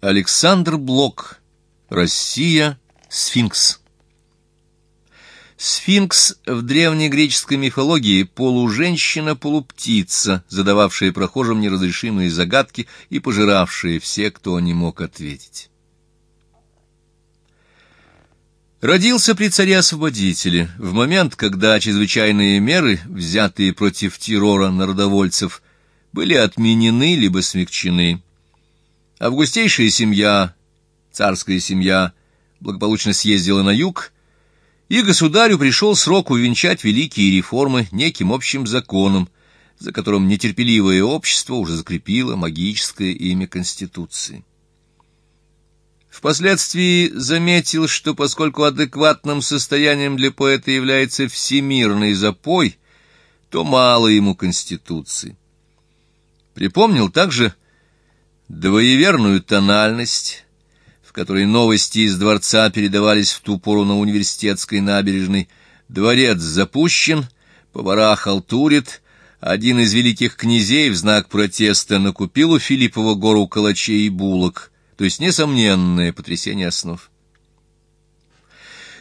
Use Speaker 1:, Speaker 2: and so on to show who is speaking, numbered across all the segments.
Speaker 1: Александр Блок. Россия. Сфинкс. Сфинкс в древнегреческой мифологии полуженщина-полуптица, задававшая прохожим неразрешимые загадки и пожиравшая все, кто не мог ответить. Родился при царе-освободителе в момент, когда чрезвычайные меры, взятые против террора народовольцев, были отменены либо смягчены. Августейшая семья, царская семья, благополучно съездила на юг, и государю пришел срок увенчать великие реформы неким общим законом, за которым нетерпеливое общество уже закрепило магическое имя Конституции. Впоследствии заметил, что поскольку адекватным состоянием для поэта является всемирный запой, то мало ему Конституции. Припомнил также двоеверную тональность, в которой новости из дворца передавались в ту пору на университетской набережной. Дворец запущен, повара халтурит, один из великих князей в знак протеста накупил у Филиппова гору калачей и булок, то есть несомненное потрясение основ.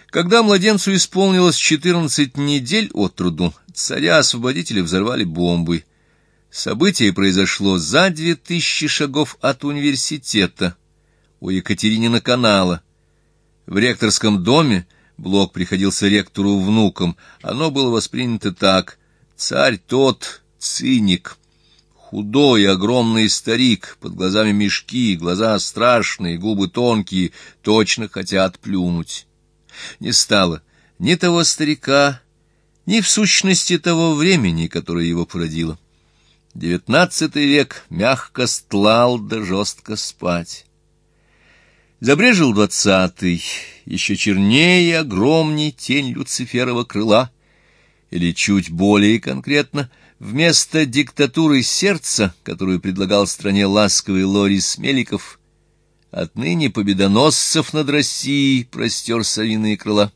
Speaker 1: Когда младенцу исполнилось четырнадцать недель от труду, царя-освободителя взорвали бомбой. Событие произошло за две тысячи шагов от университета, у Екатеринина канала. В ректорском доме Блок приходился ректору внуком. Оно было воспринято так. Царь тот циник. Худой, огромный старик, под глазами мешки, глаза страшные, губы тонкие, точно хотят плюнуть. Не стало ни того старика, ни в сущности того времени, которое его породило. Девятнадцатый век мягко стлал да жестко спать. Забрежил двадцатый, еще чернее и огромней тень Люциферова крыла, или чуть более конкретно, вместо диктатуры сердца, которую предлагал стране ласковый Лорис Меликов, отныне победоносцев над Россией простер совиные крыла.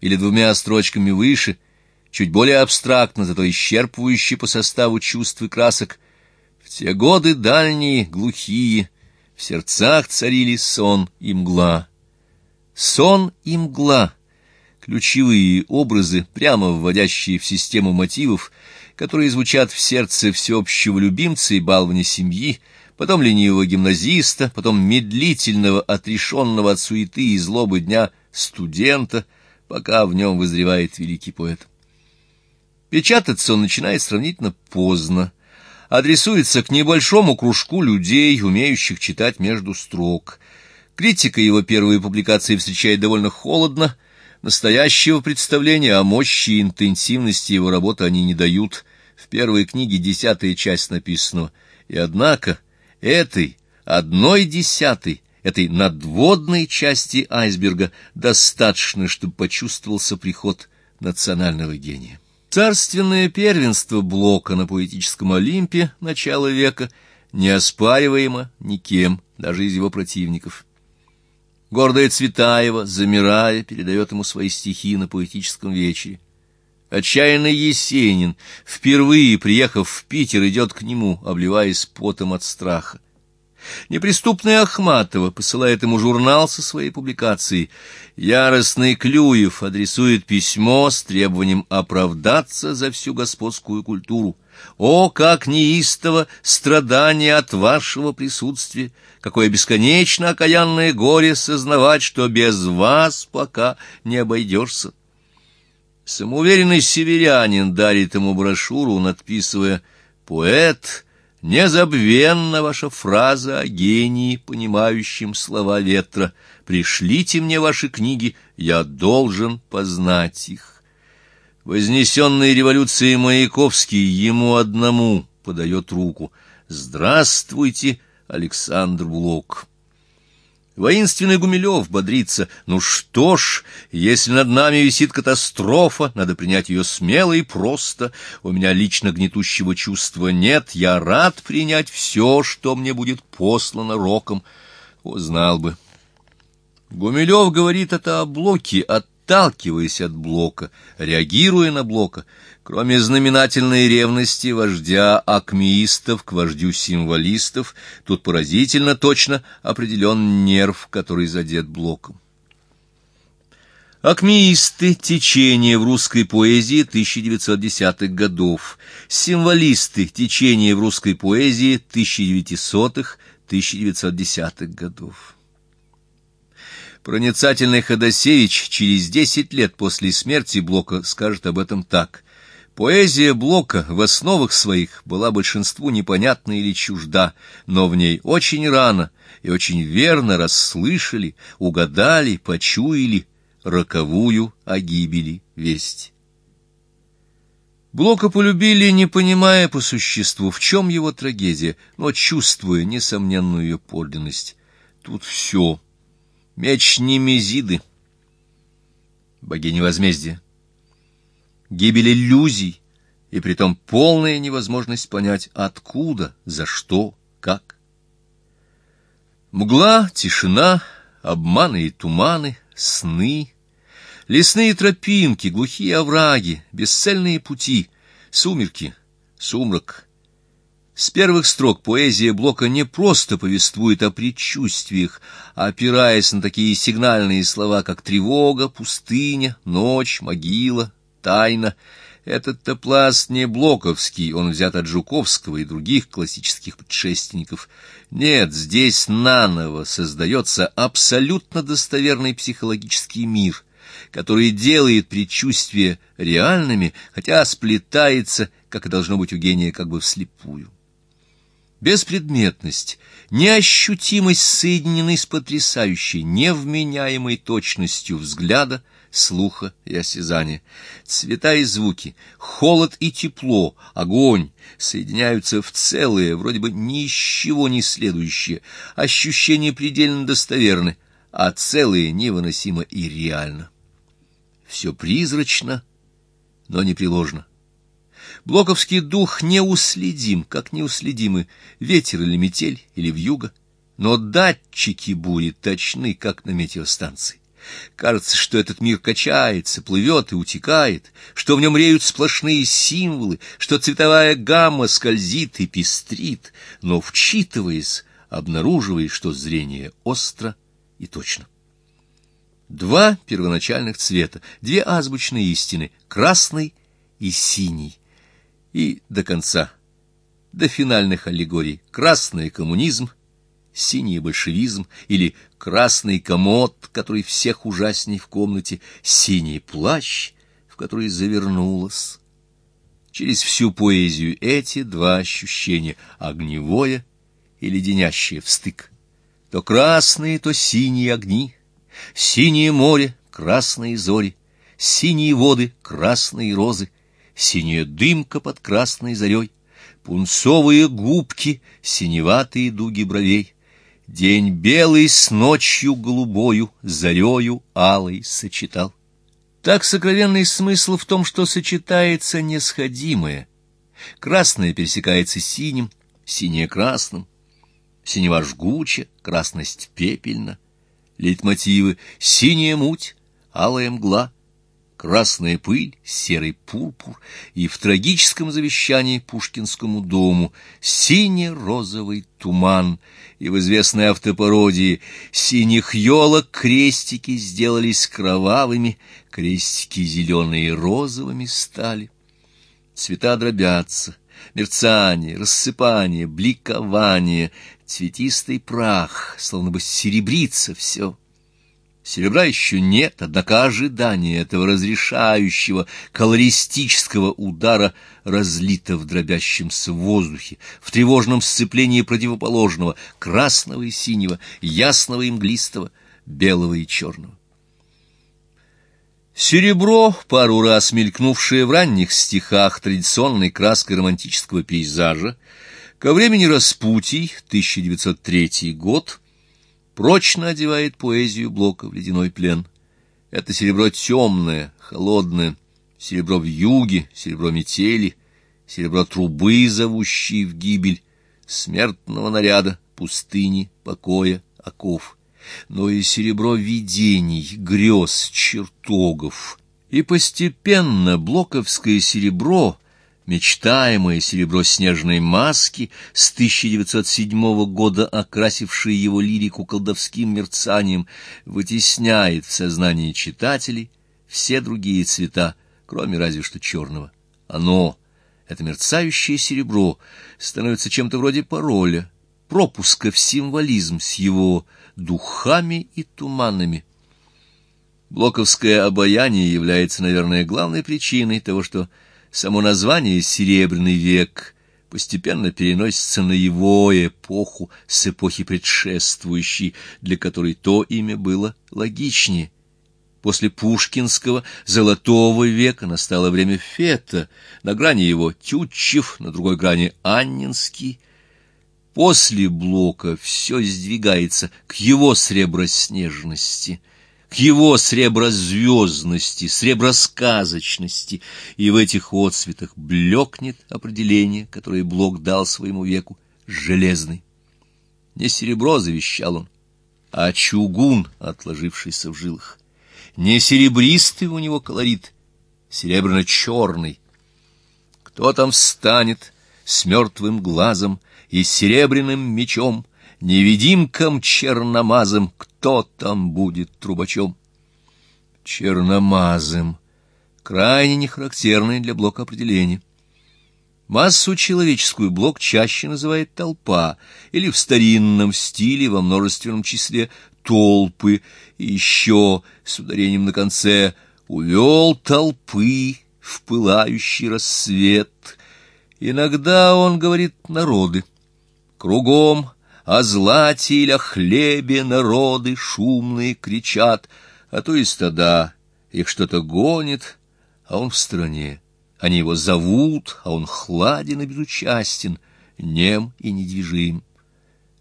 Speaker 1: Или двумя строчками выше — чуть более абстрактно, зато исчерпывающий по составу чувств и красок. В те годы дальние, глухие, в сердцах царили сон и мгла. Сон и мгла — ключевые образы, прямо вводящие в систему мотивов, которые звучат в сердце всеобщего любимца и баловня семьи, потом ленивого гимназиста, потом медлительного, отрешенного от суеты и злобы дня студента, пока в нем вызревает великий поэт. Печататься он начинает сравнительно поздно, адресуется к небольшому кружку людей, умеющих читать между строк. Критика его первой публикации встречает довольно холодно, настоящего представления о мощи и интенсивности его работы они не дают. В первой книге десятая часть написана, и однако этой одной десятой, этой надводной части айсберга достаточно, чтобы почувствовался приход национального гения. Царственное первенство Блока на поэтическом Олимпе начала века не оспариваемо никем, даже из его противников. Гордая Цветаева, замирая, передает ему свои стихи на поэтическом вечере. Отчаянный Есенин, впервые приехав в Питер, идет к нему, обливаясь потом от страха. Неприступная Ахматова посылает ему журнал со своей публикацией. Яростный Клюев адресует письмо с требованием оправдаться за всю господскую культуру. О, как неистово страдание от вашего присутствия! Какое бесконечно окаянное горе сознавать, что без вас пока не обойдешься! Самоуверенный северянин дарит ему брошюру, надписывая «Поэт» Незабвенна ваша фраза о гении, понимающем слова ветра. Пришлите мне ваши книги, я должен познать их. Вознесенный революцией Маяковский ему одному подает руку. Здравствуйте, Александр Блок. Воинственный Гумилев бодрится. Ну что ж, если над нами висит катастрофа, надо принять ее смело и просто. У меня лично гнетущего чувства нет. Я рад принять все, что мне будет послано роком. О, знал бы. Гумилев говорит это о Блоке от отталкиваясь от Блока, реагируя на Блока, кроме знаменательной ревности вождя акмеистов к вождю символистов, тут поразительно точно определен нерв, который задет Блоком. Акмеисты – течение в русской поэзии 1910-х годов, символисты – течение в русской поэзии 1900-1910-х годов. Проницательный Ходосевич через десять лет после смерти Блока скажет об этом так. Поэзия Блока в основах своих была большинству непонятна или чужда, но в ней очень рано и очень верно расслышали, угадали, почуяли роковую о гибели весть. Блока полюбили, не понимая по существу, в чем его трагедия, но чувствуя несомненную ее подлинность. Тут все. Меч Немезиды, богиня возмездия, гибель иллюзий, и притом полная невозможность понять, откуда, за что, как. Мгла, тишина, обманы и туманы, сны, лесные тропинки, глухие овраги, бесцельные пути, сумерки, сумрак. С первых строк поэзия Блока не просто повествует о предчувствиях, опираясь на такие сигнальные слова, как тревога, пустыня, ночь, могила, тайна. Этот-то пласт не блоковский, он взят от Жуковского и других классических предшественников. Нет, здесь наново создается абсолютно достоверный психологический мир, который делает предчувствия реальными, хотя сплетается, как и должно быть у гения, как бы вслепую. Беспредметность, неощутимость соединены с потрясающей, невменяемой точностью взгляда, слуха и осязания. Цвета и звуки, холод и тепло, огонь соединяются в целое, вроде бы ни из чего не следующее. Ощущения предельно достоверны, а целое невыносимо и реально. Все призрачно, но непреложно. Блоковский дух неуследим, как неуследимы ветер или метель или вьюга, но датчики бури точны, как на метеостанции. Кажется, что этот мир качается, плывет и утекает, что в нем реют сплошные символы, что цветовая гамма скользит и пестрит, но, вчитываясь, обнаруживаешь, что зрение остро и точно. Два первоначальных цвета, две азбучные истины — красный и синий. И до конца, до финальных аллегорий — красный коммунизм — синий большевизм или красный комод, который всех ужасней в комнате, синий плащ, в который завернулась. Через всю поэзию эти два ощущения — огневое и леденящее в стык. То красные, то синие огни, синее море, красные зори, синие воды, красные розы, синяя дымка под красной зарей, пунцовые губки, синеватые дуги бровей, День белый с ночью голубою, зарею алой сочетал. Так сокровенный смысл в том, что сочетается несходимое. Красное пересекается синим, синее красным, синева жгуча, красность пепельна. Лейтмотивы — синяя муть, алая мгла — красная пыль, серый пурпур, и в трагическом завещании Пушкинскому дому сине-розовый туман, и в известной автопародии синих елок крестики сделались кровавыми, крестики зеленые и розовыми стали. Цвета дробятся, мерцание, рассыпание, бликование, цветистый прах, словно бы серебрится все. Серебра еще нет, однако ожидание этого разрешающего колористического удара разлито в дробящемся воздухе, в тревожном сцеплении противоположного, красного и синего, ясного и мглистого, белого и черного. Серебро, пару раз мелькнувшее в ранних стихах традиционной краской романтического пейзажа, ко времени распутий, 1903 год, прочно одевает поэзию Блока в ледяной плен. Это серебро темное, холодное, серебро в юге, серебро метели, серебро трубы, зовущие в гибель, смертного наряда, пустыни, покоя, оков. но и серебро видений, грез, чертогов. И постепенно блоковское серебро, мечтаемое серебро снежной маски, с 1907 года окрасившее его лирику колдовским мерцанием, вытесняет в сознании читателей все другие цвета, кроме разве что черного. Оно, это мерцающее серебро, становится чем-то вроде пароля, пропуска в символизм с его духами и туманами. Блоковское обаяние является, наверное, главной причиной того, что само название «Серебряный век» постепенно переносится на его эпоху с эпохи предшествующей, для которой то имя было логичнее. После Пушкинского золотого века настало время Фета, на грани его Тютчев, на другой грани Аннинский — После Блока все сдвигается к его среброснежности, к его среброзвездности, сребросказочности, и в этих отцветах блекнет определение, которое Блок дал своему веку, железный. Не серебро завещал он, а чугун, отложившийся в жилах. Не серебристый у него колорит, серебряно-черный. Кто там встанет с мертвым глазом, и серебряным мечом, невидимком черномазым, кто там будет трубачом? Черномазым. Крайне нехарактерное для блока определение. Массу человеческую блок чаще называет толпа, или в старинном стиле во множественном числе толпы, и еще с ударением на конце «увел толпы в пылающий рассвет». Иногда он говорит «народы». Кругом о злате или о хлебе народы шумные кричат, а то и стада, их что-то гонит, а он в стороне. Они его зовут, а он хладен и безучастен, нем и недвижим.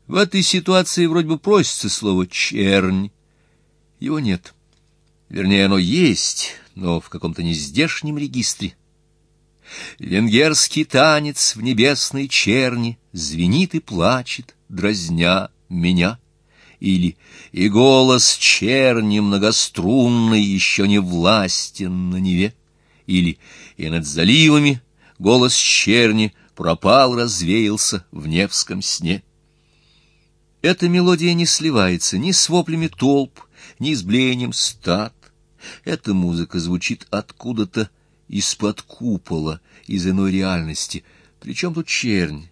Speaker 1: В этой ситуации вроде бы просится слово «чернь». Его нет. Вернее, оно есть, но в каком-то нездешнем регистре. Венгерский танец в небесной черни Звенит и плачет, дразня меня. Или «И голос черни многострунный Еще не властен на Неве». Или «И над заливами голос черни Пропал, развеялся в Невском сне». Эта мелодия не сливается ни с воплями толп, ни с блеянием стад. Эта музыка звучит откуда-то из-под купола, из иной реальности. Причем тут чернь?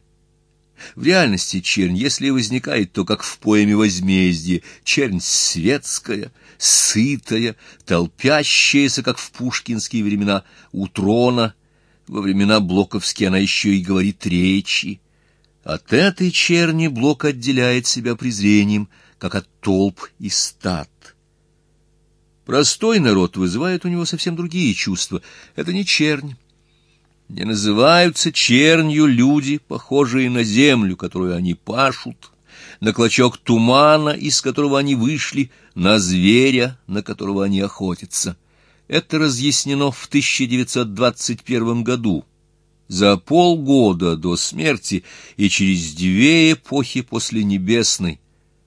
Speaker 1: В реальности чернь, если возникает, то как в поэме «Возмездие», чернь светская, сытая, толпящаяся, как в пушкинские времена, у трона. Во времена Блоковские она еще и говорит речи. От этой черни Блок отделяет себя презрением, как от толп и стад. Простой народ вызывает у него совсем другие чувства. Это не чернь. Не называются чернью люди, похожие на землю, которую они пашут, на клочок тумана, из которого они вышли, на зверя, на которого они охотятся. Это разъяснено в 1921 году, за полгода до смерти и через две эпохи после небесной,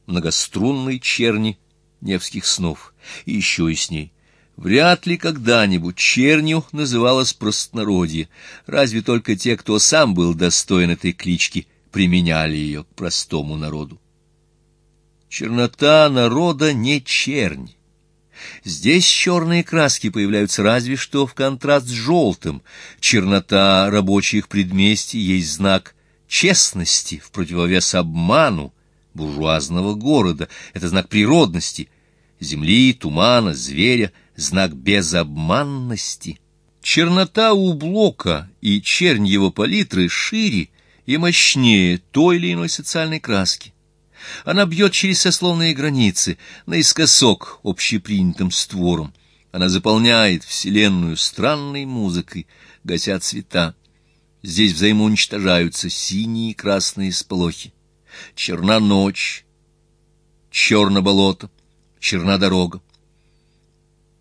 Speaker 1: многострунной черни Невских снов, и еще и с ней. Вряд ли когда-нибудь чернью называлось простонародье, разве только те, кто сам был достоин этой клички, применяли ее к простому народу. Чернота народа не чернь. Здесь черные краски появляются разве что в контраст с желтым. Чернота рабочих предместий есть знак честности в противовес обману, буржуазного города. Это знак природности, земли, тумана, зверя, знак безобманности. Чернота у блока и чернь его палитры шире и мощнее той или иной социальной краски. Она бьет через сословные границы, наискосок общепринятым створом. Она заполняет вселенную странной музыкой, гася цвета. Здесь взаимоуничтожаются синие и красные сполохи черна ночь, черно болото, черна дорога.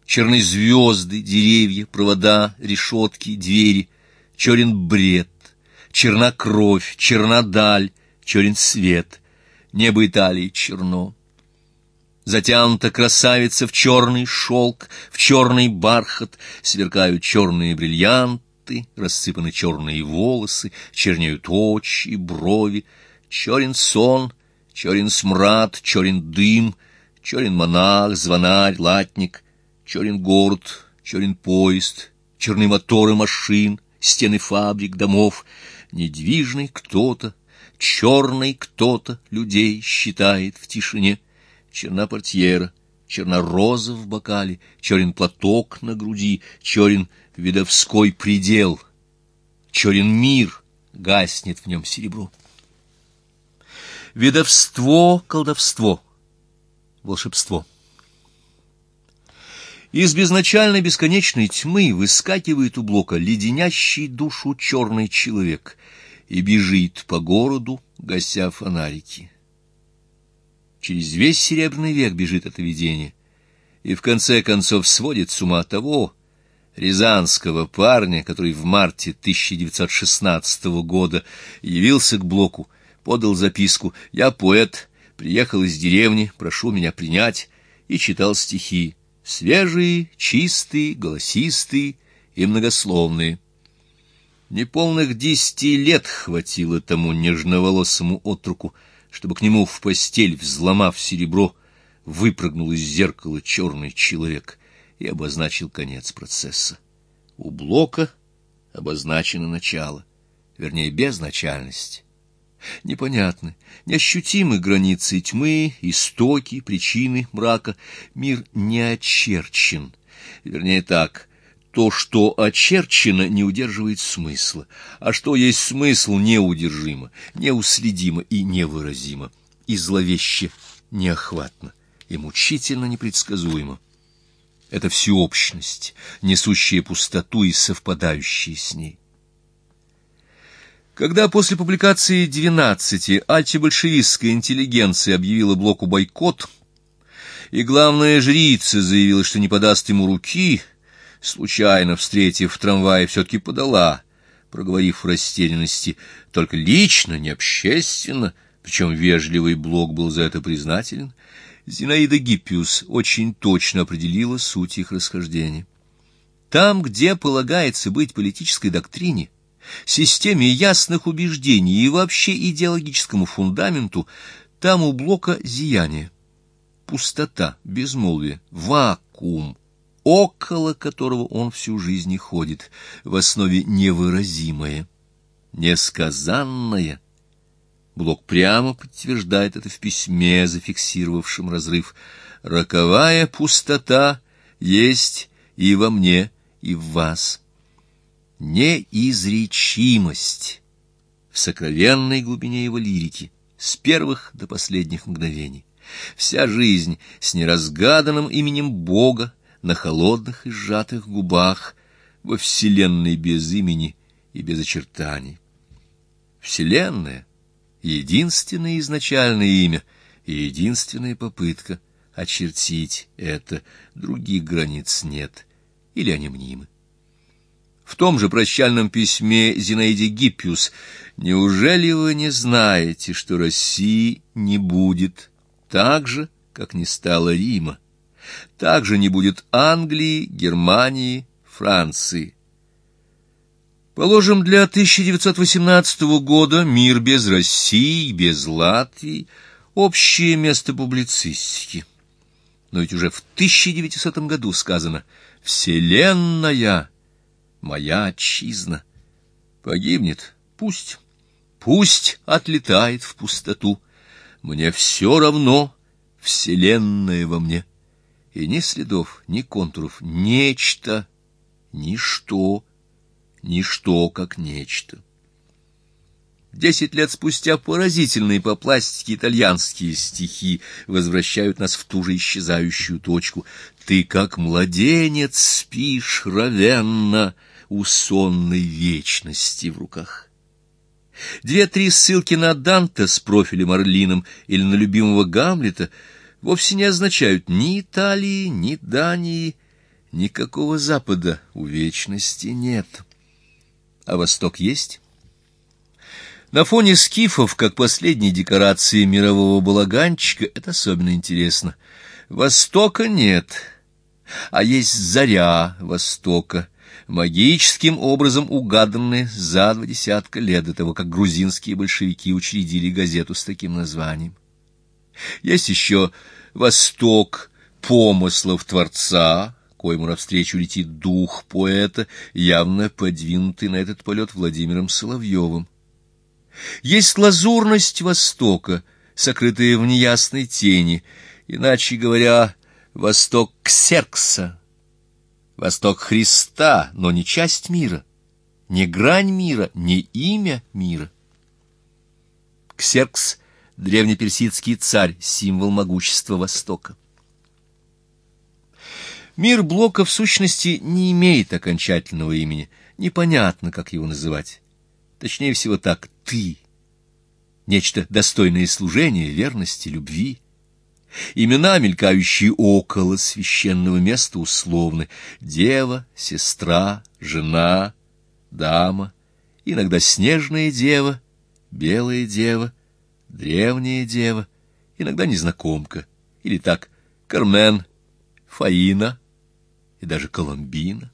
Speaker 1: Черны звезды, деревья, провода, решетки, двери, черен бред, черна кровь, черна даль, черен свет, небо Италии черно. Затянута красавица в черный шелк, в черный бархат, сверкают черные бриллианты, рассыпаны черные волосы, чернеют очи, брови, черен сон, черен смрад, черен дым, черен монах, звонарь, латник, черен город, черен поезд, черные моторы машин, стены фабрик, домов, недвижный кто-то, черный кто-то людей считает в тишине — черна портьера, черна роза в бокале, черен платок на груди, черен видовской предел, черен мир, гаснет в нем серебро. Видовство, колдовство, волшебство. Из безначальной бесконечной тьмы выскакивает у блока леденящий душу черный человек и бежит по городу, гася фонарики. Через весь Серебряный век бежит это видение, и в конце концов сводит с ума того рязанского парня, который в марте 1916 года явился к Блоку, подал записку «Я поэт, приехал из деревни, прошу меня принять», и читал стихи, свежие, чистые, голосистые и многословные. Неполных десяти лет хватило тому нежноволосому отруку, чтобы к нему в постель, взломав серебро, выпрыгнул из зеркала черный человек и обозначил конец процесса. У Блока обозначено начало, вернее, безначальность. Непонятны, неощутимы границы тьмы, истоки, причины мрака. Мир не очерчен. Вернее так, то, что очерчено, не удерживает смысла, а что есть смысл, неудержимо, неуследимо и невыразимо, и зловеще неохватно, и мучительно непредсказуемо. Это всеобщность, несущая пустоту и совпадающая с ней. Когда после публикации «Двенадцати» антибольшевистская интеллигенция объявила блоку бойкот, и главная жрица заявила, что не подаст ему руки, случайно встретив в трамвае, все-таки подала, проговорив в растерянности, только лично, не общественно, причем вежливый блок был за это признателен, Зинаида Гиппиус очень точно определила суть их расхождения. Там, где полагается быть политической доктрине, системе ясных убеждений и вообще идеологическому фундаменту, там у блока зияние, пустота, безмолвие, вакуум, около которого он всю жизнь и ходит, в основе невыразимое, несказанное. Блок прямо подтверждает это в письме, зафиксировавшем разрыв. «Роковая пустота есть и во мне, и в вас». Неизречимость в сокровенной глубине его лирики, с первых до последних мгновений. Вся жизнь с неразгаданным именем Бога, на холодных и сжатых губах, во вселенной без имени и без очертаний. Вселенная — единственное изначальное имя и единственная попытка очертить это, других границ нет, или они мнимы. В том же прощальном письме Зинаиде Гиппиус «Неужели вы не знаете, что России не будет так же, как не стало Рима?» Также не будет Англии, Германии, Франции. Положим, для 1918 года мир без России, без Латвии — общее место публицистики. Но ведь уже в 1900 году сказано «Вселенная — моя отчизна». Погибнет — пусть, пусть отлетает в пустоту. Мне все равно, Вселенная во мне и ни следов, ни контуров, нечто, ничто, ничто как нечто. Десять лет спустя поразительные по пластике итальянские стихи возвращают нас в ту же исчезающую точку. Ты, как младенец, спишь ровенно у сонной вечности в руках. Две-три ссылки на Данте с профилем Орлином или на любимого Гамлета — вовсе не означают ни Италии, ни Дании, никакого Запада у вечности нет. А Восток есть? На фоне скифов, как последней декорации мирового балаганчика, это особенно интересно. Востока нет, а есть заря Востока, магическим образом угаданная за два десятка лет до того, как грузинские большевики учредили газету с таким названием. Есть еще Восток помыслов Творца, коему навстречу летит дух поэта, явно подвинутый на этот полет Владимиром Соловьевым. Есть лазурность Востока, сокрытая в неясной тени, иначе говоря, Восток Ксеркса, Восток Христа, но не часть мира, не грань мира, не имя мира. Ксеркс — древнеперсидский царь, символ могущества Востока. Мир Блока в сущности не имеет окончательного имени, непонятно, как его называть. Точнее всего так, ты. Нечто достойное служения, верности, любви. Имена, мелькающие около священного места, условны. Дева, сестра, жена, дама, иногда снежная дева, белая дева, древняя дева, иногда незнакомка, или так, Кармен, Фаина и даже Коломбина.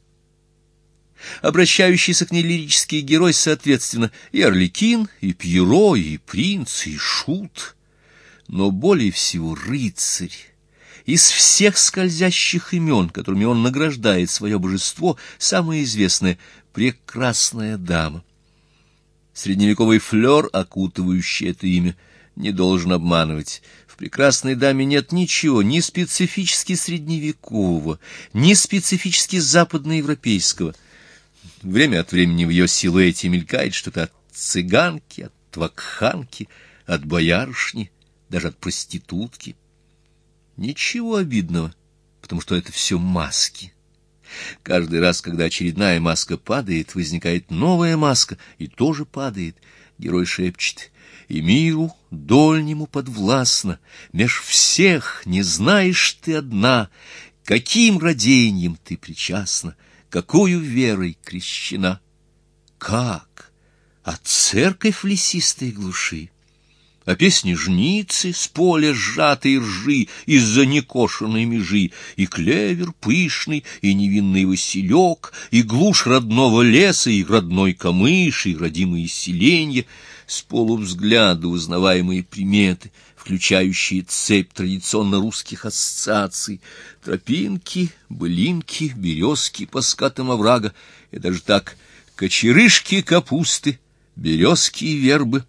Speaker 1: Обращающийся к ней лирический герой, соответственно, и Орликин, и Пьеро, и принц, и шут, но более всего рыцарь. Из всех скользящих имен, которыми он награждает свое божество, самое известное — прекрасная дама. Средневековый флер, окутывающий это имя, не должен обманывать. В прекрасной даме нет ничего ни специфически средневекового, ни специфически западноевропейского — Время от времени в ее силуэте мелькает что-то от цыганки, от вакханки, от боярышни, даже от проститутки. Ничего обидного, потому что это все маски. Каждый раз, когда очередная маска падает, возникает новая маска, и тоже падает. Герой шепчет «И миру дольнему подвластно, меж всех не знаешь ты одна, каким роденьем ты причастна» какую верой крещена. Как? А церковь в лесистой глуши? А песни жницы с поля сжатой ржи из-за некошенной межи, и клевер пышный, и невинный василек, и глушь родного леса, и родной камыш, и родимые селенья, с полувзгляда узнаваемые приметы — включающие цепь традиционно русских ассоциаций, тропинки, былинки, березки по скатам оврага, и даже так кочерышки капусты, березки и вербы,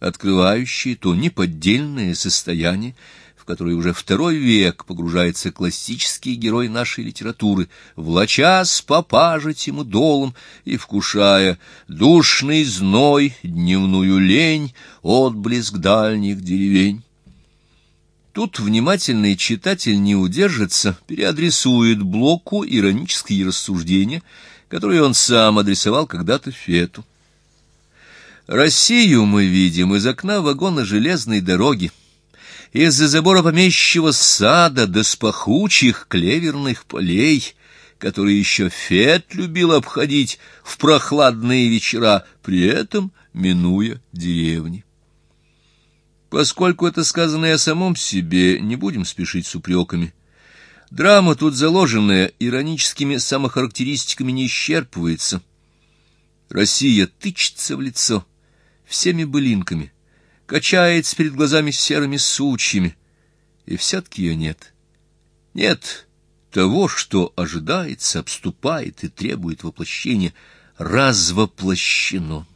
Speaker 1: открывающие то неподдельное состояние, в которое уже второй век погружается классический герой нашей литературы, влача с попажитим долом и вкушая душный зной, дневную лень, отблеск дальних деревень. Тут внимательный читатель не удержится, переадресует Блоку иронические рассуждения, которые он сам адресовал когда-то Фету. Россию мы видим из окна вагона железной дороги, из-за забора помещего сада до с пахучих клеверных полей, которые еще Фет любил обходить в прохладные вечера, при этом минуя деревни. Поскольку это сказано и о самом себе, не будем спешить с упреками. Драма тут заложенная ироническими самохарактеристиками не исчерпывается. Россия тычется в лицо всеми былинками, качается перед глазами серыми сучьями, и все-таки ее нет. Нет того, что ожидается, обступает и требует воплощения, развоплощено.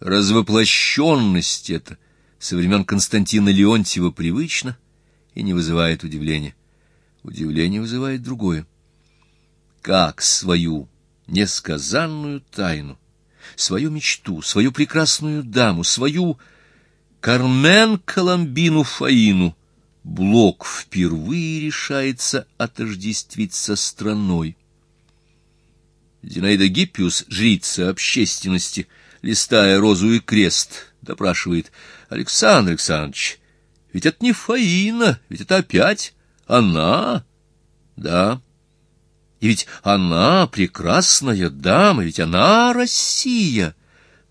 Speaker 1: Развоплощенность это — со времен Константина Леонтьева привычно и не вызывает удивления. Удивление вызывает другое. Как свою несказанную тайну, свою мечту, свою прекрасную даму, свою Кармен Коломбину Фаину Блок впервые решается отождествить со страной. Зинаида Гиппиус, жрица общественности, листая розу и крест, допрашивает — Александр Александрович, ведь это не Фаина, ведь это опять она. Да. И ведь она прекрасная дама, ведь она Россия.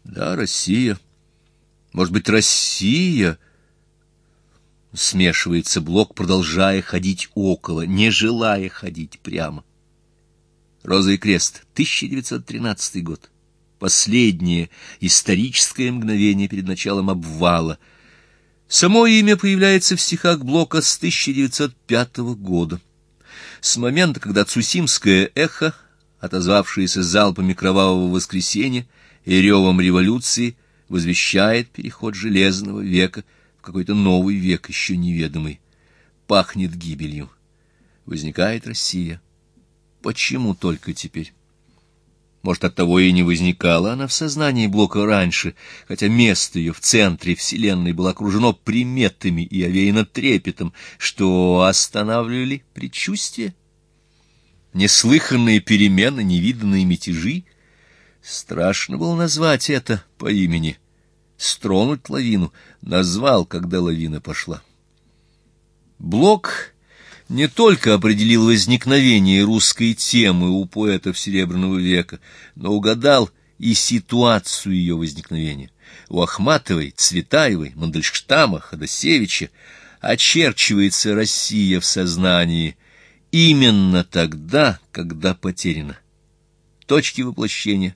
Speaker 1: Да, Россия. Может быть, Россия. смешивается Блок, продолжая ходить около, не желая ходить прямо. «Роза и крест», 1913 год. Последнее историческое мгновение перед началом обвала. Само имя появляется в стихах Блока с 1905 года. С момента, когда Цусимское эхо, отозвавшееся залпами кровавого воскресенья и ревом революции, возвещает переход железного века в какой-то новый век, еще неведомый. Пахнет гибелью. Возникает Россия. Почему только теперь? Может, оттого и не возникала она в сознании Блока раньше, хотя место ее в центре Вселенной было окружено приметами и овеяно трепетом, что останавливали предчувствие. Неслыханные перемены, невиданные мятежи. Страшно было назвать это по имени. Стронуть лавину. Назвал, когда лавина пошла. Блок не только определил возникновение русской темы у поэтов Серебряного века, но угадал и ситуацию ее возникновения. У Ахматовой, Цветаевой, Мандельштама, Ходосевича очерчивается Россия в сознании именно тогда, когда потеряна. Точки воплощения,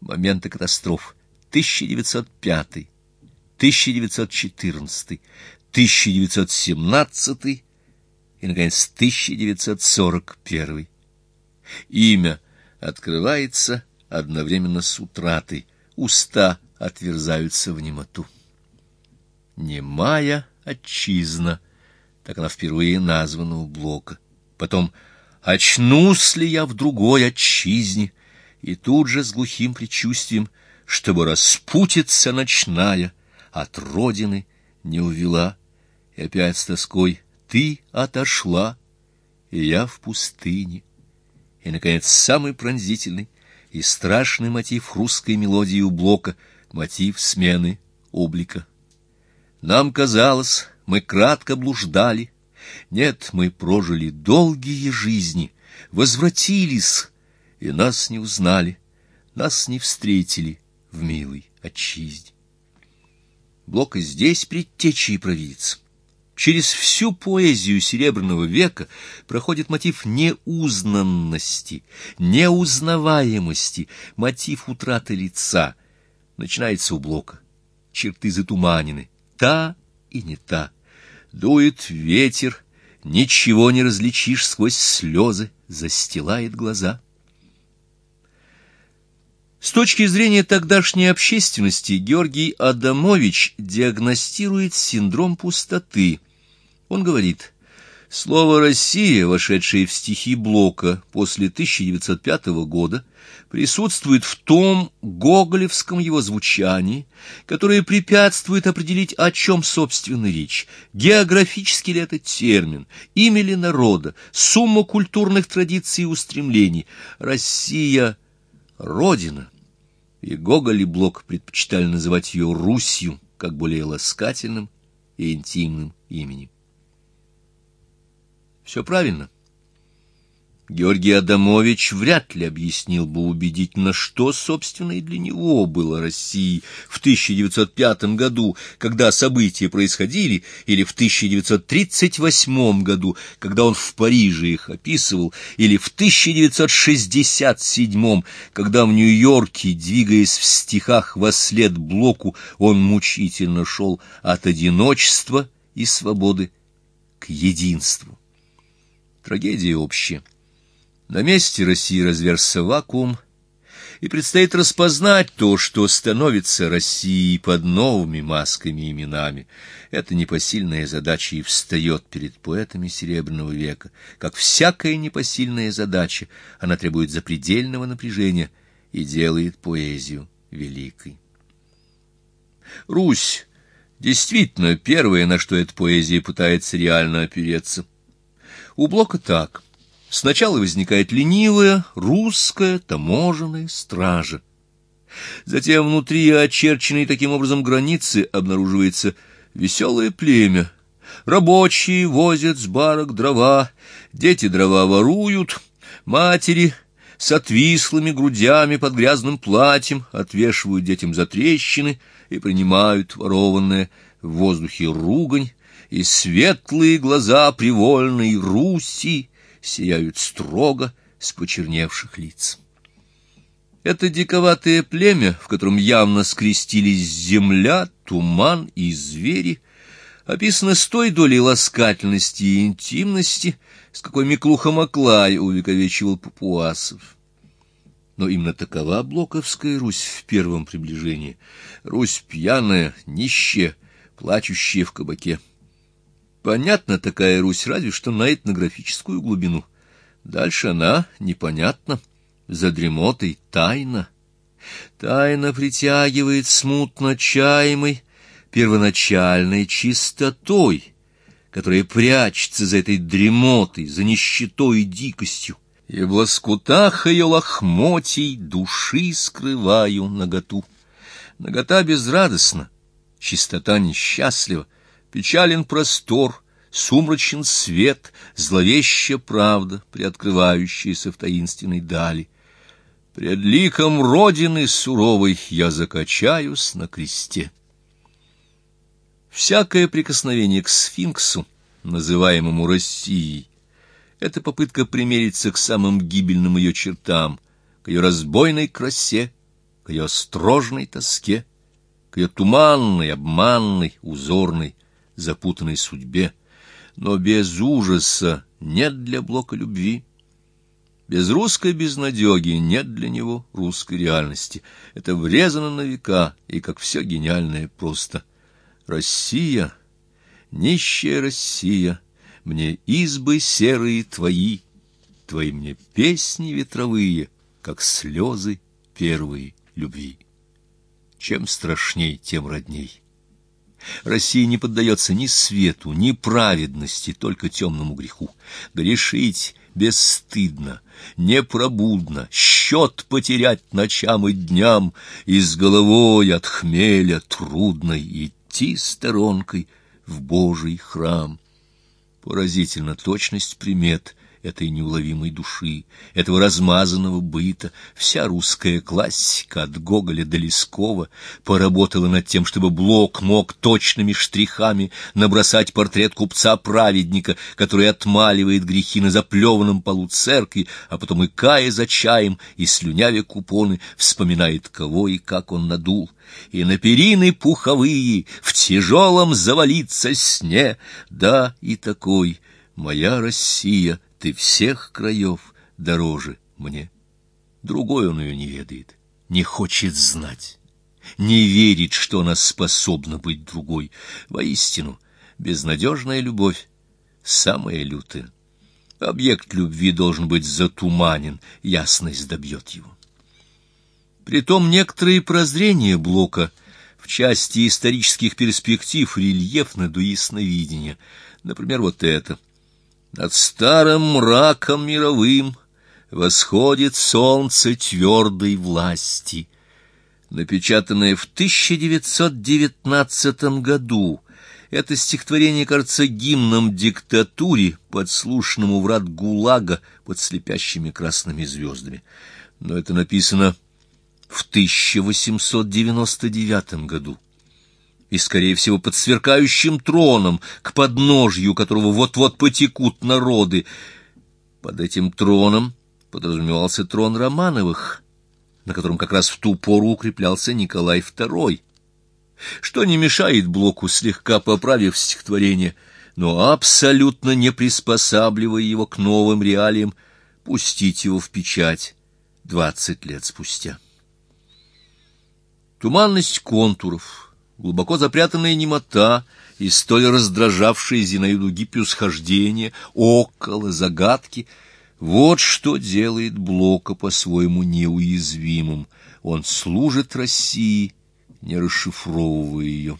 Speaker 1: моменты катастроф. 1905, 1914, 1917 и, наконец, 1941. Имя открывается одновременно с утратой, уста отверзаются в немоту. Немая отчизна, так она впервые названа у Блока. Потом «Очнусь ли я в другой отчизне?» И тут же с глухим предчувствием, чтобы распутиться ночная, от родины не увела, и опять с тоской ты отошла, и я в пустыне. И, наконец, самый пронзительный и страшный мотив русской мелодии у Блока — мотив смены облика. Нам казалось, мы кратко блуждали. Нет, мы прожили долгие жизни, возвратились, и нас не узнали, нас не встретили в милой отчизне. Блок и здесь предтечи и провидец. Через всю поэзию Серебряного века проходит мотив неузнанности, неузнаваемости, мотив утраты лица. Начинается у Блока. Черты затуманены, та и не та. Дует ветер, ничего не различишь сквозь слезы, застилает глаза. С точки зрения тогдашней общественности Георгий Адамович диагностирует синдром пустоты – он говорит, слово «Россия», вошедшее в стихи Блока после 1905 года, присутствует в том гоголевском его звучании, которое препятствует определить, о чем, собственно, речь, географический ли это термин, имя ли народа, сумма культурных традиций и устремлений. Россия — Родина, и Гоголь и Блок предпочитали называть ее Русью, как более ласкательным и интимным именем. Все правильно. Георгий Адамович вряд ли объяснил бы убедительно, что, собственно, и для него было Россией в 1905 году, когда события происходили, или в 1938 году, когда он в Париже их описывал, или в 1967, когда в Нью-Йорке, двигаясь в стихах во след Блоку, он мучительно шел от одиночества и свободы к единству. Трагедия общая. На месте России разверзся вакуум, и предстоит распознать то, что становится Россией под новыми масками и именами. Это непосильная задача и встает перед поэтами Серебряного века. Как всякая непосильная задача, она требует запредельного напряжения и делает поэзию великой. Русь действительно первая, на что эта поэзия пытается реально опереться — у Блока так. Сначала возникает ленивая, русская, таможенная стража. Затем внутри очерченной таким образом границы обнаруживается веселое племя. Рабочие возят с барок дрова, дети дрова воруют, матери с отвислыми грудями под грязным платьем отвешивают детям за трещины и принимают ворованное в воздухе ругань, и светлые глаза привольной Руси сияют строго с почерневших лиц. Это диковатое племя, в котором явно скрестились земля, туман и звери, описано с той долей ласкательности и интимности, с какой Миклуха Маклай увековечивал папуасов. Но именно такова Блоковская Русь в первом приближении. Русь пьяная, нищая, плачущая в кабаке. Понятна такая Русь разве что на этнографическую глубину. Дальше она непонятна, за дремотой тайна. Тайна притягивает смутно чаемой, первоначальной чистотой, которая прячется за этой дремотой, за нищетой и дикостью и в лоскутах ее лохмотий души скрываю наготу. Нагота безрадостна, чистота несчастлива, печален простор, сумрачен свет, зловещая правда, приоткрывающаяся в таинственной дали. Пред ликом Родины суровой я закачаюсь на кресте. Всякое прикосновение к сфинксу, называемому Россией, это попытка примериться к самым гибельным ее чертам, к ее разбойной красе, к ее острожной тоске, к ее туманной, обманной, узорной, запутанной судьбе. Но без ужаса нет для Блока любви. Без русской безнадеги нет для него русской реальности. Это врезано на века, и, как все гениальное, просто. Россия, нищая Россия — мне избы серые твои, твои мне песни ветровые, как слезы первой любви. Чем страшней, тем родней. Россия не поддается ни свету, ни праведности, только темному греху. Грешить бесстыдно, непробудно, счет потерять ночам и дням, и с головой от хмеля трудно идти сторонкой в Божий храм. Поразительна точность примет этой неуловимой души, этого размазанного быта. Вся русская классика от Гоголя до Лескова поработала над тем, чтобы Блок мог точными штрихами набросать портрет купца-праведника, который отмаливает грехи на заплеванном полу церкви, а потом и кая за чаем, и слюнявя купоны, вспоминает, кого и как он надул. И на перины пуховые в тяжелом завалиться сне, да и такой — Моя Россия ты всех краев дороже мне. Другой он ее не ведает, не хочет знать, не верит, что она способна быть другой. Воистину, безнадежная любовь самая лютая. Объект любви должен быть затуманен, ясность добьет его. Притом некоторые прозрения Блока в части исторических перспектив рельефны до ясновидения. Например, вот это — над старым мраком мировым Восходит солнце твердой власти. Напечатанное в 1919 году, это стихотворение кажется гимном диктатуре, подслушанному врат ГУЛАГа под слепящими красными звездами. Но это написано в 1899 году и, скорее всего, под сверкающим троном, к подножью которого вот-вот потекут народы. Под этим троном подразумевался трон Романовых, на котором как раз в ту пору укреплялся Николай II, что не мешает Блоку, слегка поправив стихотворение, но абсолютно не приспосабливая его к новым реалиям, пустить его в печать двадцать лет спустя. Туманность контуров — глубоко запрятанная немота и столь раздражавшие Зинаиду Гиппиус хождение, около загадки — вот что делает Блока по-своему неуязвимым. Он служит России, не расшифровывая ее.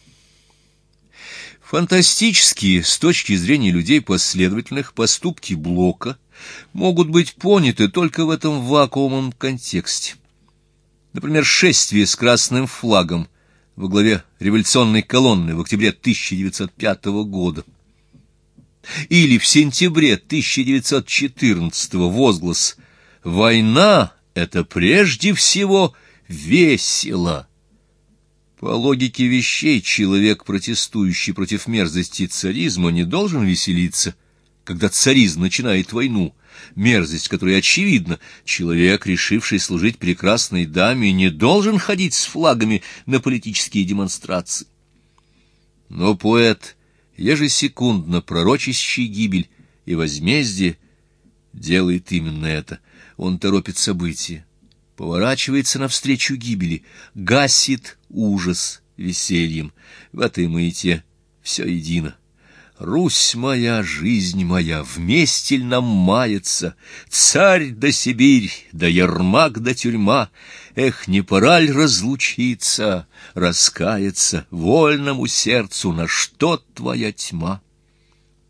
Speaker 1: Фантастические, с точки зрения людей последовательных, поступки Блока могут быть поняты только в этом вакуумном контексте. Например, шествие с красным флагом — во главе революционной колонны в октябре 1905 года. Или в сентябре 1914 возглас «Война — это прежде всего весело». По логике вещей, человек, протестующий против мерзости царизма, не должен веселиться, когда царизм начинает войну. Мерзость, которая очевидна, человек, решивший служить прекрасной даме, не должен ходить с флагами на политические демонстрации. Но поэт, ежесекундно пророчащий гибель и возмездие, делает именно это. Он торопит события, поворачивается навстречу гибели, гасит ужас весельем. В этой мыте все едино. Русь моя, жизнь моя, вместе ль нам мается, Царь да Сибирь, да Ермак да тюрьма, Эх, не пора ль разлучиться, раскаяться Вольному сердцу, на что твоя тьма?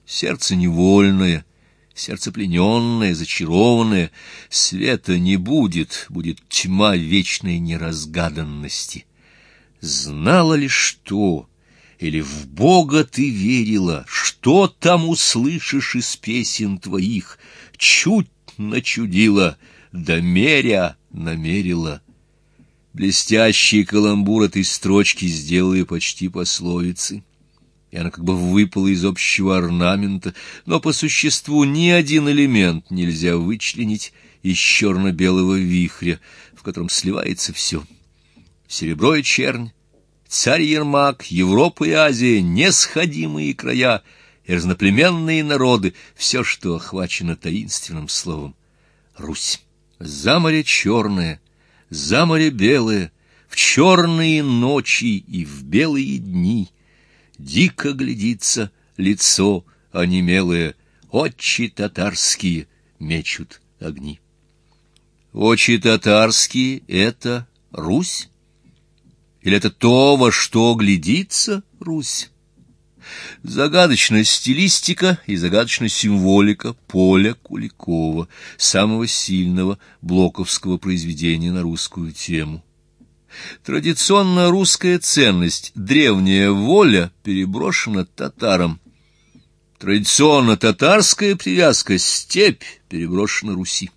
Speaker 1: Сердце невольное, сердце плененное, зачарованное, Света не будет, будет тьма вечной неразгаданности. Знала ли что, или в Бога ты верила, что там услышишь из песен твоих, чуть начудила, да меря намерила. Блестящий каламбур этой строчки сделали почти пословицей и она как бы выпала из общего орнамента, но по существу ни один элемент нельзя вычленить из черно-белого вихря, в котором сливается все. Серебро и чернь, царь Ермак, Европа и Азия, несходимые края и разноплеменные народы, все, что охвачено таинственным словом. Русь. За море черное, за море белое, в черные ночи и в белые дни. Дико глядится лицо онемелое, очи татарские мечут огни. Очи татарские — это Русь? Или это то, во что глядится Русь? Загадочная стилистика и загадочная символика Поля Куликова, самого сильного блоковского произведения на русскую тему. Традиционная русская ценность, древняя воля, переброшена татарам. Традиционно татарская привязка, степь, переброшена Руси.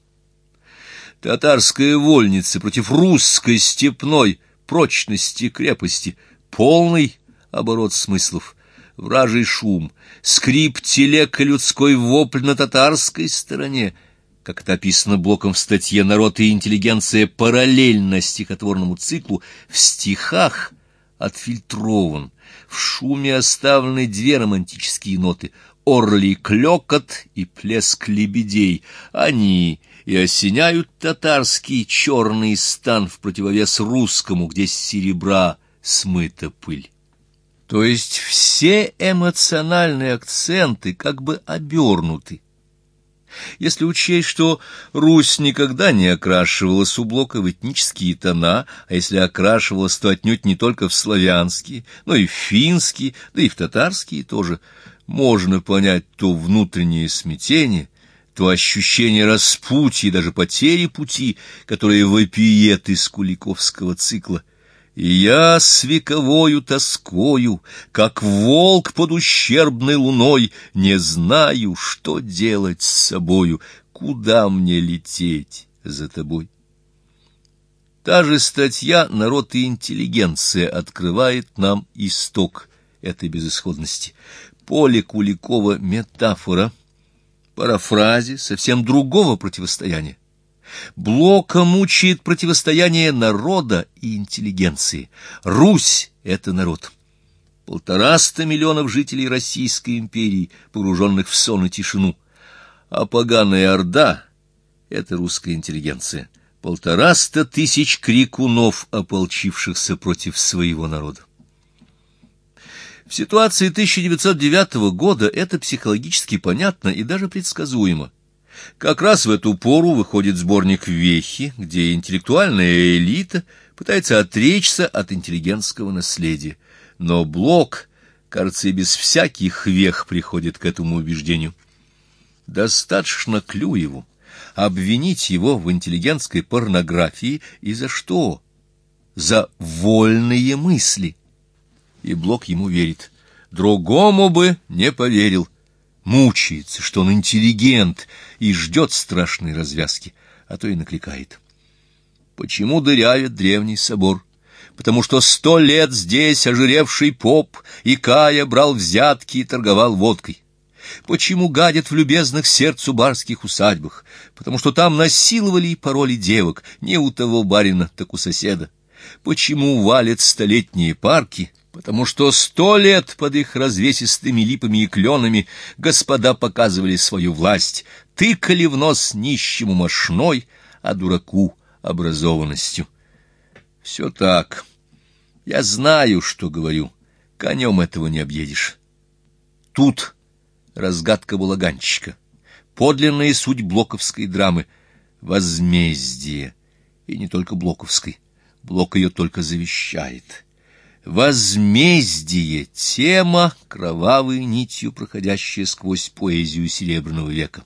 Speaker 1: Татарская вольница против русской степной, прочности крепости, полный оборот смыслов, вражий шум, скрип телег и людской вопль на татарской стороне, как это описано Блоком в статье «Народ и интеллигенция параллельно стихотворному циклу», в стихах отфильтрован, в шуме оставлены две романтические ноты — орлий клёкот и плеск лебедей. Они и осеняют татарский черный стан в противовес русскому, где с серебра смыта пыль. То есть все эмоциональные акценты как бы обернуты. Если учесть, что Русь никогда не окрашивалась у Блока в этнические тона, а если окрашивалась, то отнюдь не только в славянские, но и в финские, да и в татарские тоже, можно понять то внутреннее смятение, то ощущение распутья и даже потери пути, которое вопиет из Куликовского цикла. Я с вековою тоскою, как волк под ущербной луной, не знаю, что делать с собою, куда мне лететь за тобой. Та же статья «Народ и интеллигенция» открывает нам исток этой безысходности. Поле Куликова — метафора — парафразе совсем другого противостояния. Блока мучает противостояние народа и интеллигенции. Русь — это народ. Полтораста миллионов жителей Российской империи, погруженных в сон и тишину. А поганая орда — это русская интеллигенция. Полтораста тысяч крикунов, ополчившихся против своего народа. В ситуации 1909 года это психологически понятно и даже предсказуемо. Как раз в эту пору выходит сборник «Вехи», где интеллектуальная элита пытается отречься от интеллигентского наследия. Но Блок, кажется, и без всяких вех приходит к этому убеждению. Достаточно Клюеву обвинить его в интеллигентской порнографии и за что? За вольные мысли и Блок ему верит. Другому бы не поверил. Мучается, что он интеллигент и ждет страшной развязки, а то и накликает. Почему дырявит древний собор? потому что сто лет здесь ожиревший поп и Кая брал взятки и торговал водкой. Почему гадят в любезных сердцу барских усадьбах? Потому что там насиловали и пороли девок, не у того барина, так у соседа. Почему валят столетние парки? Потому что сто лет под их развесистыми липами и кленами господа показывали свою власть, тыкали в нос нищему мошной, а дураку образованностью. Все так. Я знаю, что говорю. Конем этого не объедешь. Тут разгадка балаганщика, подлинная суть блоковской драмы, возмездие, и не только блоковской, блок ее только завещает. Возмездие — тема, кровавой нитью проходящая сквозь поэзию Серебряного века.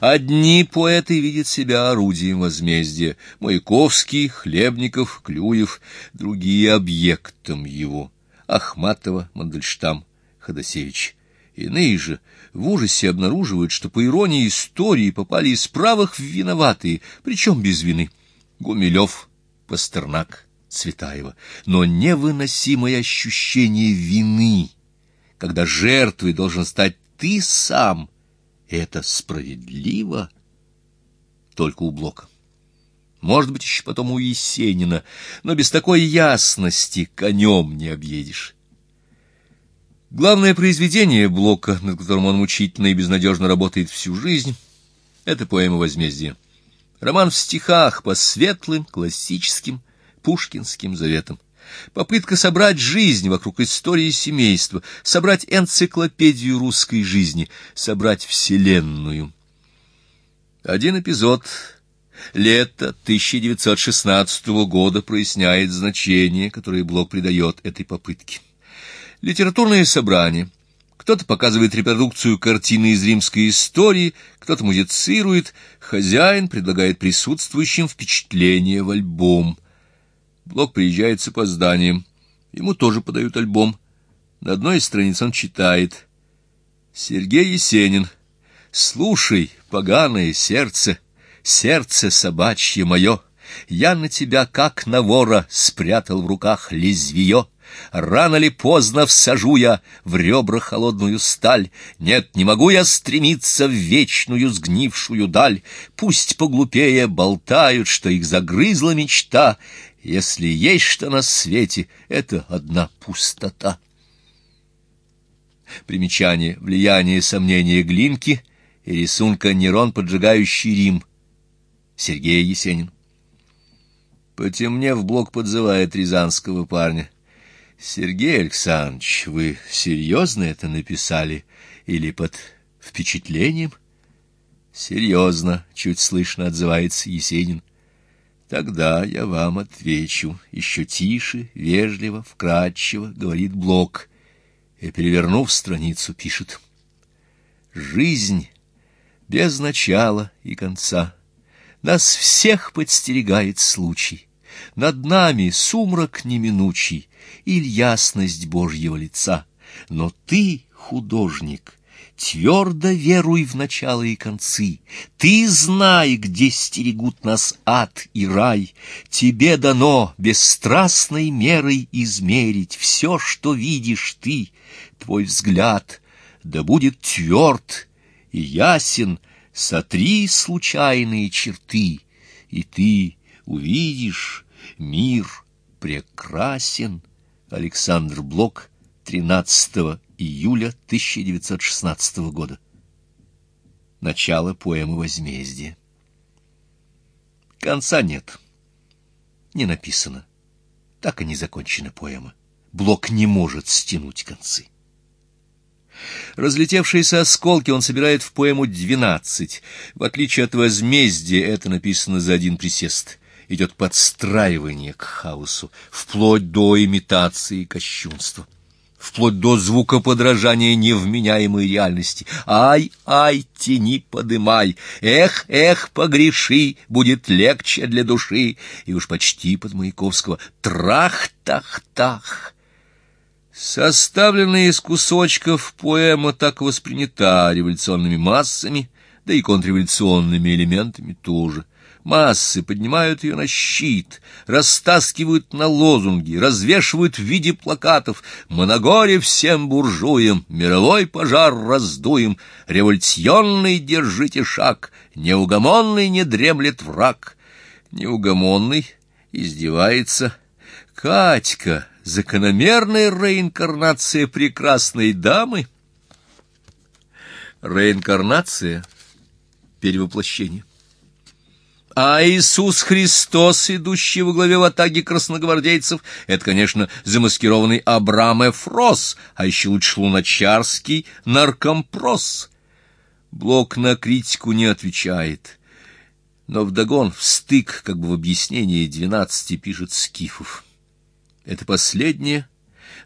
Speaker 1: Одни поэты видят себя орудием возмездия — Маяковский, Хлебников, Клюев, другие — объектом его — Ахматова, Мандельштам, Ходосевич. Иные же в ужасе обнаруживают, что по иронии истории попали из правых в виноватые, причем без вины. Гумилев, Пастернак, Цветаева. Но невыносимое ощущение вины, когда жертвой должен стать ты сам, это справедливо только у Блока. Может быть, еще потом у Есенина, но без такой ясности конем не объедешь. Главное произведение Блока, над которым он мучительно и безнадежно работает всю жизнь, — это поэма «Возмездие». Роман в стихах по светлым, классическим, пушкинским заветам. Попытка собрать жизнь вокруг истории семейства, собрать энциклопедию русской жизни, собрать вселенную. Один эпизод лета 1916 года проясняет значение, которое Блок придает этой попытке. Литературное собрание. Кто-то показывает репродукцию картины из римской истории, кто-то музицирует, хозяин предлагает присутствующим впечатление в альбом. Блок приезжает с опозданием. Ему тоже подают альбом. На одной из страниц он читает. Сергей Есенин. «Слушай, поганое сердце, сердце собачье мое, я на тебя, как на вора, спрятал в руках лезвие». Рано ли поздно всажу я в ребра холодную сталь. Нет, не могу я стремиться в вечную сгнившую даль. Пусть поглупее болтают, что их загрызла мечта. Если есть что на свете, это одна пустота. Примечание. Влияние сомнения Глинки и рисунка Нерон, поджигающий Рим. Сергей Есенин. Потемнев, блок подзывает рязанского парня. Сергей Александрович, вы серьезно это написали или под впечатлением? Серьезно, чуть слышно отзывается Есенин. Тогда я вам отвечу. Еще тише, вежливо, вкратчиво, говорит Блок. И, перевернув страницу, пишет. Жизнь без начала и конца. Нас всех подстерегает случай. Над нами сумрак неминучий или ясность Божьего лица. Но ты, художник, твердо веруй в начало и концы. Ты знай, где стерегут нас ад и рай. Тебе дано бесстрастной мерой измерить все, что видишь ты. Твой взгляд да будет тверд и ясен, сотри случайные черты, и ты увидишь мир прекрасен. Александр Блок, 13 июля 1916 года. Начало поэмы «Возмездие». Конца нет. Не написано. Так и не закончена поэма. Блок не может стянуть концы. Разлетевшиеся осколки он собирает в поэму «Двенадцать». В отличие от «Возмездия» это написано за один присест идет подстраивание к хаосу, вплоть до имитации кощунства, вплоть до звукоподражания невменяемой реальности. Ай, ай, тени подымай, эх, эх, погреши, будет легче для души, и уж почти под Маяковского трах-тах-тах. Составленная из кусочков поэма так воспринята революционными массами, да и контрреволюционными элементами тоже — Массы поднимают ее на щит, растаскивают на лозунги, развешивают в виде плакатов «Мы на горе всем буржуям, мировой пожар раздуем, революционный держите шаг, неугомонный не дремлет враг». Неугомонный издевается. Катька, закономерная реинкарнация прекрасной дамы. Реинкарнация — перевоплощение. А Иисус Христос, идущий во главе в атаге красногвардейцев, это, конечно, замаскированный Абрам Эфрос, а еще лучше луначарский наркомпрос. Блок на критику не отвечает, но вдогон в стык, как бы в объяснении двенадцати, пишет Скифов. Это последняя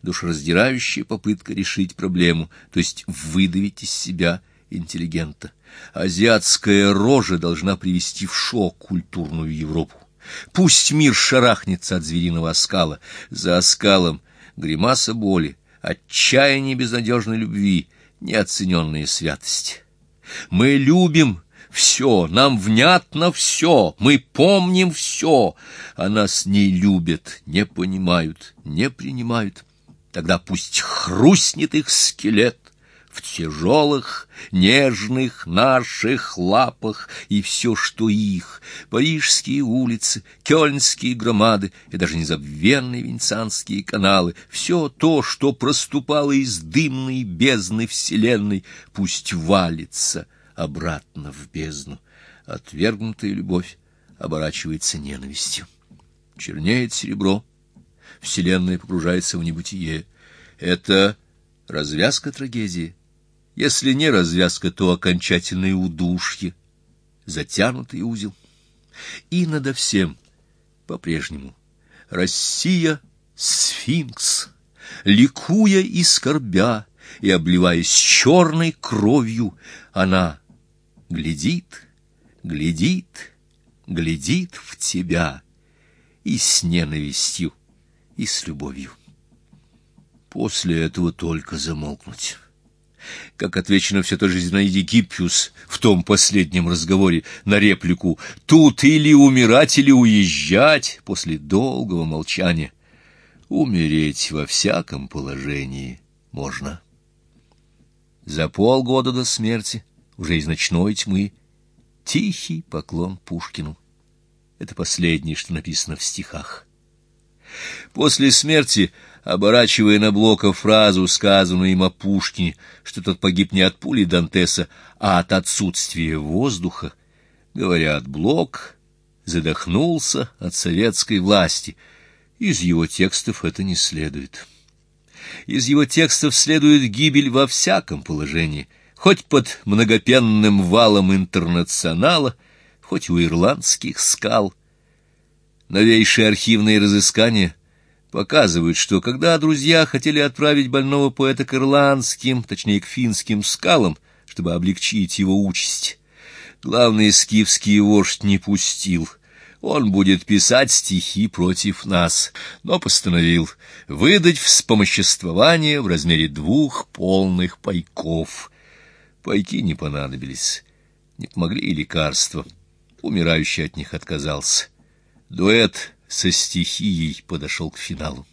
Speaker 1: душераздирающая попытка решить проблему, то есть выдавить из себя интеллигента. Азиатская рожа должна привести в шок культурную Европу. Пусть мир шарахнется от звериного оскала. За оскалом гримаса боли, отчаяние безнадежной любви, неоцененная святость. Мы любим все, нам внятно все, мы помним все, а нас не любят, не понимают, не принимают. Тогда пусть хрустнет их скелет, в тяжелых, нежных наших лапах, и все, что их, парижские улицы, кёльнские громады и даже незабвенные венецианские каналы, все то, что проступало из дымной бездны вселенной, пусть валится обратно в бездну. Отвергнутая любовь оборачивается ненавистью. Чернеет серебро, вселенная погружается в небытие. Это развязка трагедии если не развязка, то окончательное удушье, затянутый узел. И надо всем по-прежнему Россия — сфинкс, ликуя и скорбя, и обливаясь черной кровью, она глядит, глядит, глядит в тебя и с ненавистью, и с любовью. После этого только замолкнуть как отвечено все той же Зинаиде Гиппиус в том последнем разговоре на реплику «Тут или умирать, или уезжать» после долгого молчания. Умереть во всяком положении можно. За полгода до смерти, уже из ночной тьмы, тихий поклон Пушкину. Это последнее, что написано в стихах. После смерти оборачивая на Блока фразу, сказанную им о Пушкине, что тот погиб не от пули Дантеса, а от отсутствия воздуха, говорят, Блок задохнулся от советской власти. Из его текстов это не следует. Из его текстов следует гибель во всяком положении, хоть под многопенным валом интернационала, хоть у ирландских скал. Новейшие архивные разыскания — показывают, что когда друзья хотели отправить больного поэта к ирландским, точнее к финским скалам, чтобы облегчить его участь, главный скифский вождь не пустил. Он будет писать стихи против нас, но постановил выдать вспомоществование в размере двух полных пайков. Пайки не понадобились, не помогли и лекарства. Умирающий от них отказался. Дуэт со стихией подошел к финалу.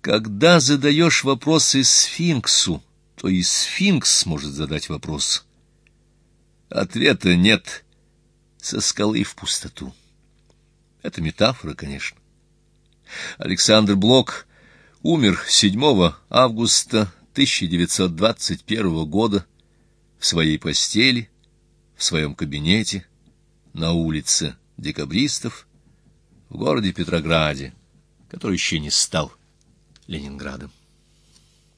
Speaker 1: Когда задаешь вопросы сфинксу, то и сфинкс может задать вопрос. Ответа нет со скалы в пустоту. Это метафора, конечно. Александр Блок умер 7 августа 1921 года в своей постели, в своем кабинете, на улице декабристов, в городе Петрограде, который еще не стал Ленинградом.